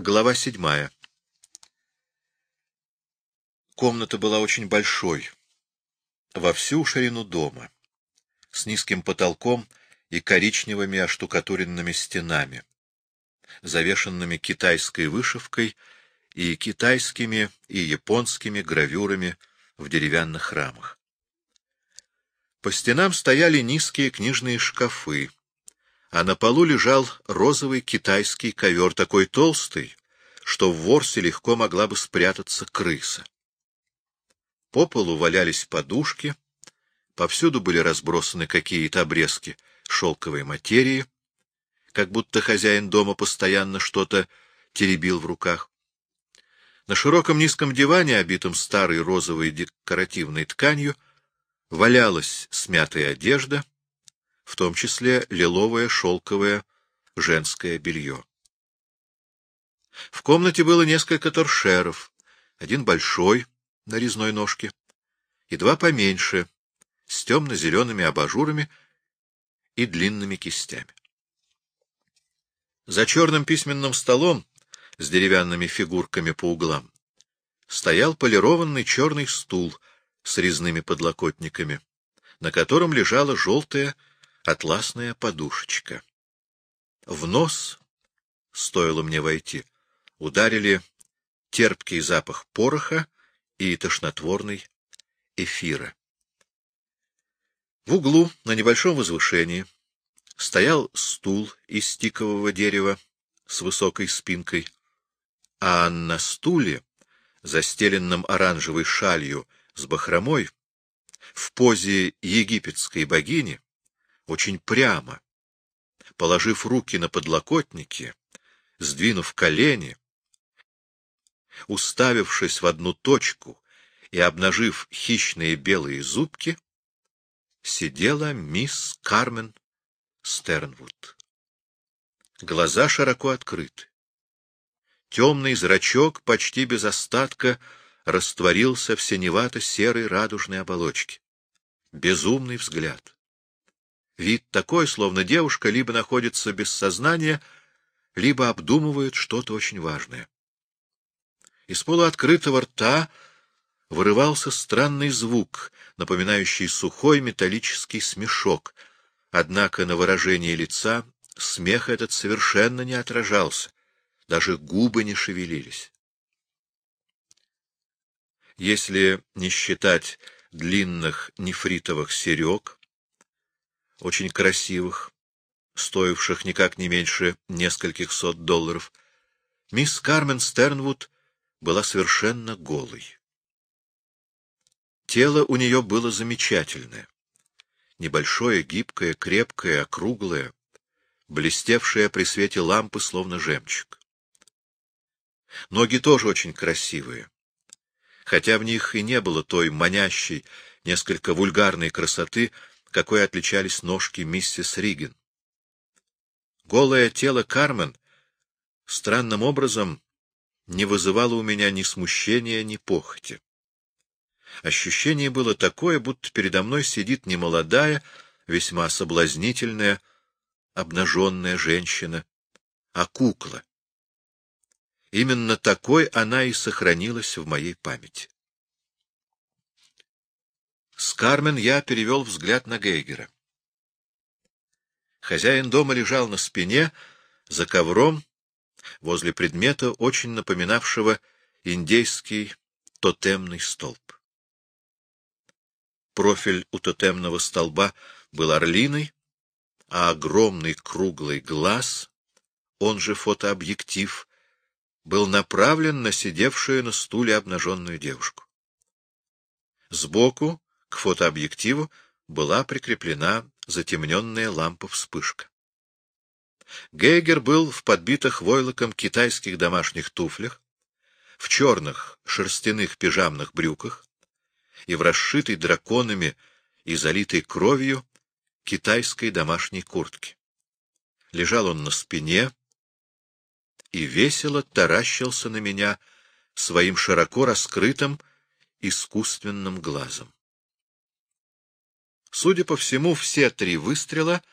Глава седьмая. Комната была очень большой, во всю ширину дома, с низким потолком и коричневыми оштукатуренными стенами, завешенными китайской вышивкой и китайскими и японскими гравюрами в деревянных рамах. По стенам стояли низкие книжные шкафы, а на полу лежал розовый китайский ковер, такой толстый, что в ворсе легко могла бы спрятаться крыса. По полу валялись подушки, повсюду были разбросаны какие-то обрезки шелковой материи, как будто хозяин дома постоянно что-то теребил в руках. На широком низком диване, обитом старой розовой декоративной тканью, валялась смятая одежда — в том числе лиловое шелковое женское белье. В комнате было несколько торшеров, один большой, на резной ножке, и два поменьше, с темно-зелеными абажурами и длинными кистями. За черным письменным столом с деревянными фигурками по углам стоял полированный черный стул с резными подлокотниками, на котором лежала желтая атласная подушечка. В нос, стоило мне войти, ударили терпкий запах пороха и тошнотворный эфира. В углу, на небольшом возвышении, стоял стул из тикового дерева с высокой спинкой, а на стуле, застеленном оранжевой шалью с бахромой, в позе египетской богини, очень прямо, положив руки на подлокотники, сдвинув колени, уставившись в одну точку и обнажив хищные белые зубки, сидела мисс Кармен Стернвуд. Глаза широко открыты. Темный зрачок почти без остатка растворился в синевато-серой радужной оболочке. Безумный взгляд. Вид такой, словно девушка либо находится без сознания, либо обдумывает что-то очень важное. Из полуоткрытого рта вырывался странный звук, напоминающий сухой металлический смешок, однако на выражении лица смех этот совершенно не отражался, даже губы не шевелились. Если не считать длинных нефритовых серег, очень красивых, стоивших никак не меньше нескольких сот долларов, мисс Кармен Стернвуд была совершенно голой. Тело у нее было замечательное. Небольшое, гибкое, крепкое, округлое, блестевшее при свете лампы, словно жемчуг. Ноги тоже очень красивые, хотя в них и не было той манящей, несколько вульгарной красоты, какой отличались ножки миссис Риген. Голое тело Кармен странным образом не вызывало у меня ни смущения, ни похоти. Ощущение было такое, будто передо мной сидит немолодая, весьма соблазнительная, обнаженная женщина, а кукла. Именно такой она и сохранилась в моей памяти. С Кармен я перевел взгляд на Гейгера. Хозяин дома лежал на спине, за ковром, возле предмета, очень напоминавшего индейский тотемный столб. Профиль у тотемного столба был орлиный, а огромный круглый глаз, он же фотообъектив, был направлен на сидевшую на стуле обнаженную девушку. Сбоку, к фотообъективу была прикреплена затемненная лампа-вспышка. Гейгер был в подбитых войлоком китайских домашних туфлях, в черных шерстяных пижамных брюках и в расшитой драконами и залитой кровью китайской домашней куртке. Лежал он на спине и весело таращился на меня своим широко раскрытым искусственным глазом. Судя по всему, все три выстрела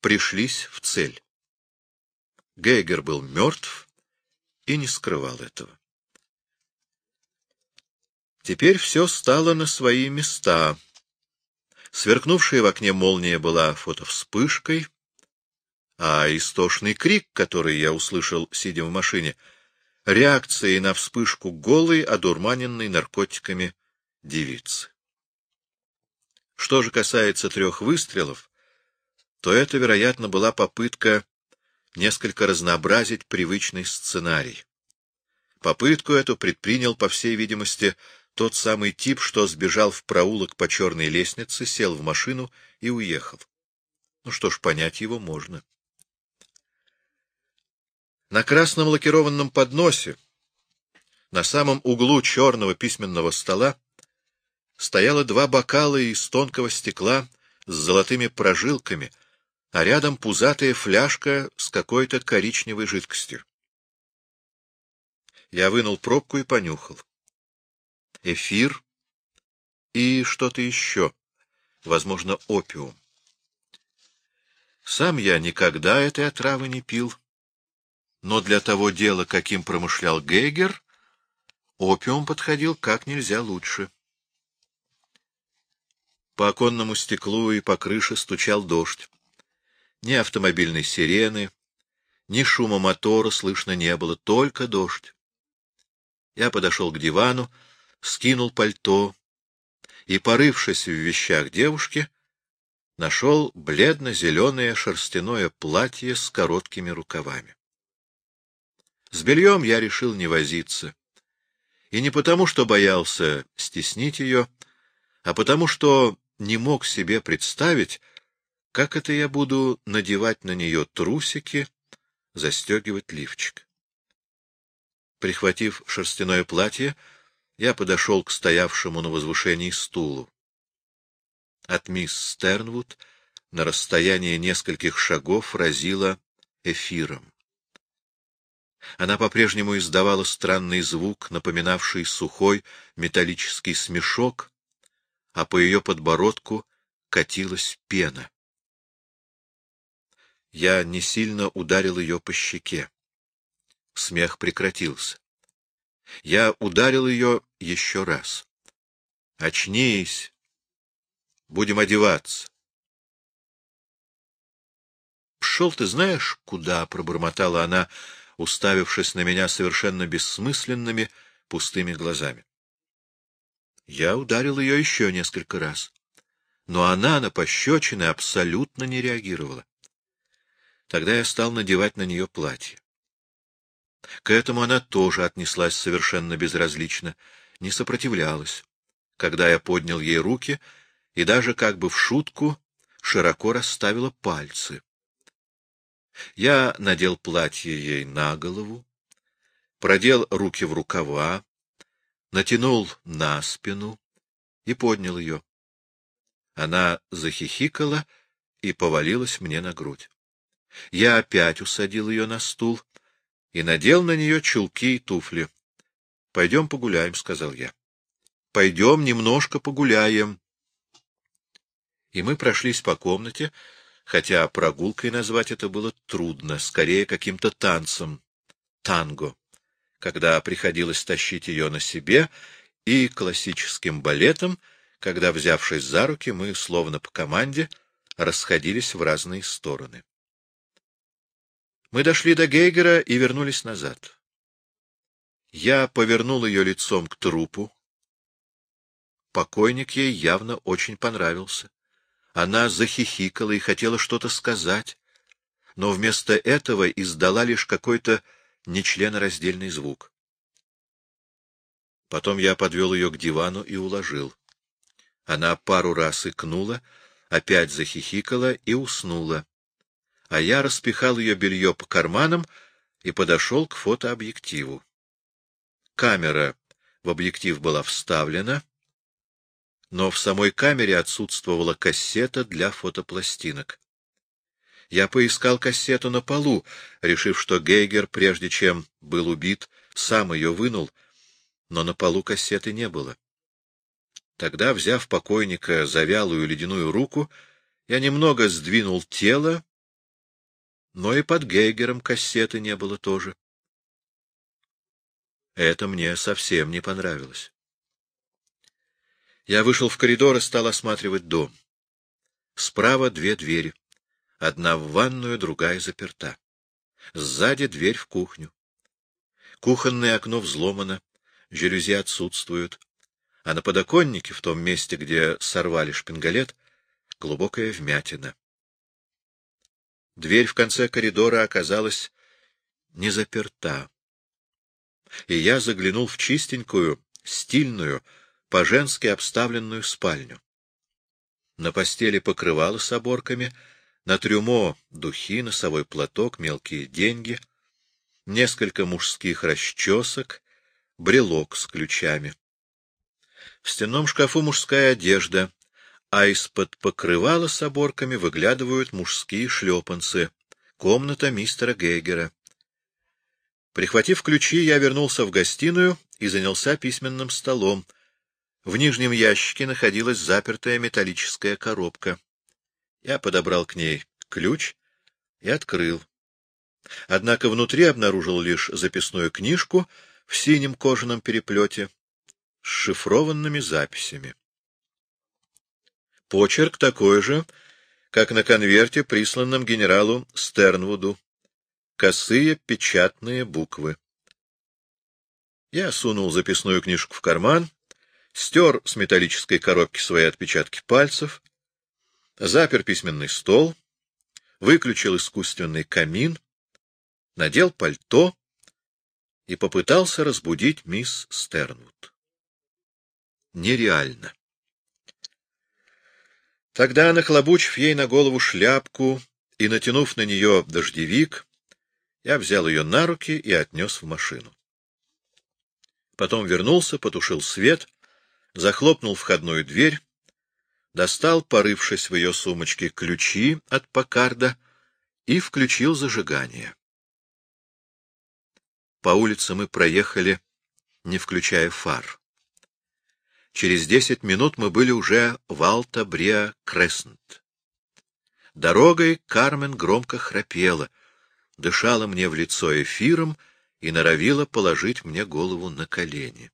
пришлись в цель. Гейгер был мертв и не скрывал этого. Теперь все стало на свои места. Сверкнувшая в окне молния была фотовспышкой, а истошный крик, который я услышал, сидя в машине, реакцией на вспышку голой, одурманенной наркотиками девицы. Что же касается трех выстрелов, то это, вероятно, была попытка несколько разнообразить привычный сценарий. Попытку эту предпринял, по всей видимости, тот самый тип, что сбежал в проулок по черной лестнице, сел в машину и уехал. Ну что ж, понять его можно. На красном лакированном подносе, на самом углу черного письменного стола, стояло два бокала из тонкого стекла с золотыми прожилками, а рядом пузатая фляжка с какой-то коричневой жидкостью. Я вынул пробку и понюхал. Эфир и что-то еще, возможно, опиум. Сам я никогда этой отравы не пил, но для того дела, каким промышлял Гейгер, опиум подходил как нельзя лучше. По оконному стеклу и по крыше стучал дождь. Ни автомобильной сирены, ни шума мотора слышно не было, только дождь. Я подошел к дивану, скинул пальто и, порывшись в вещах девушки, нашел бледно-зеленое шерстяное платье с короткими рукавами. С бельем я решил не возиться. И не потому, что боялся стеснить ее, а потому, что не мог себе представить, как это я буду надевать на нее трусики, застегивать лифчик. Прихватив шерстяное платье, я подошел к стоявшему на возвышении стулу. От мисс Стернвуд на расстоянии нескольких шагов разило эфиром. Она по-прежнему издавала странный звук, напоминавший сухой металлический смешок, а по ее подбородку катилась пена. Я не сильно ударил ее по щеке. Смех прекратился. Я ударил ее еще раз. — Очнись! Будем одеваться. — Пшел ты знаешь, куда? — пробормотала она, уставившись на меня совершенно бессмысленными, пустыми глазами. Я ударил ее еще несколько раз, но она на пощечины абсолютно не реагировала. Тогда я стал надевать на нее платье. К этому она тоже отнеслась совершенно безразлично, не сопротивлялась, когда я поднял ей руки и даже как бы в шутку широко расставила пальцы. Я надел платье ей на голову, продел руки в рукава, натянул на спину и поднял ее. Она захихикала и повалилась мне на грудь. Я опять усадил ее на стул и надел на нее чулки и туфли. — Пойдем погуляем, — сказал я. — Пойдем немножко погуляем. И мы прошлись по комнате, хотя прогулкой назвать это было трудно, скорее каким-то танцем, танго, когда приходилось тащить ее на себе, и классическим балетом, когда, взявшись за руки, мы, словно по команде, расходились в разные стороны. Мы дошли до Гейгера и вернулись назад. Я повернул ее лицом к трупу. Покойник ей явно очень понравился. Она захихикала и хотела что-то сказать, но вместо этого издала лишь какой-то нечленораздельный звук. Потом я подвел ее к дивану и уложил. Она пару раз икнула, опять захихикала и уснула, а я распихал ее белье по карманам и подошел к фотообъективу. Камера в объектив была вставлена, но в самой камере отсутствовала кассета для фотопластинок. Я поискал кассету на полу, решив, что Гейгер, прежде чем был убит, сам ее вынул, но на полу кассеты не было. Тогда, взяв покойника за вялую ледяную руку, я немного сдвинул тело, но и под Гейгером кассеты не было тоже. Это мне совсем не понравилось. Я вышел в коридор и стал осматривать дом. Справа две двери. Одна в ванную, другая заперта. Сзади дверь в кухню. Кухонное окно взломано, жалюзи отсутствуют, а на подоконнике, в том месте, где сорвали шпингалет, глубокая вмятина. Дверь в конце коридора оказалась не заперта, и я заглянул в чистенькую, стильную, по-женски обставленную спальню. На постели покрывало с оборками, на трюмо духи, носовой платок, мелкие деньги, несколько мужских расчесок, брелок с ключами. В стенном шкафу мужская одежда, а из-под покрывала с оборками выглядывают мужские шлепанцы. Комната мистера Гейгера. Прихватив ключи, я вернулся в гостиную и занялся письменным столом. В нижнем ящике находилась запертая металлическая коробка. Я подобрал к ней ключ и открыл. Однако внутри обнаружил лишь записную книжку в синем кожаном переплете с шифрованными записями. Почерк такой же, как на конверте, присланном генералу Стернвуду. Косые печатные буквы. Я сунул записную книжку в карман, стер с металлической коробки свои отпечатки пальцев, запер письменный стол, выключил искусственный камин, надел пальто и попытался разбудить мисс Стернвуд. Нереально. Тогда, нахлобучив ей на голову шляпку и натянув на нее дождевик, я взял ее на руки и отнес в машину. Потом вернулся, потушил свет, захлопнул входную дверь, достал, порывшись в ее сумочке, ключи от Покарда и включил зажигание. По улице мы проехали, не включая фар. Через десять минут мы были уже в Алта-Бреа-Креснт. Дорогой Кармен громко храпела, дышала мне в лицо эфиром и норовила положить мне голову на колени.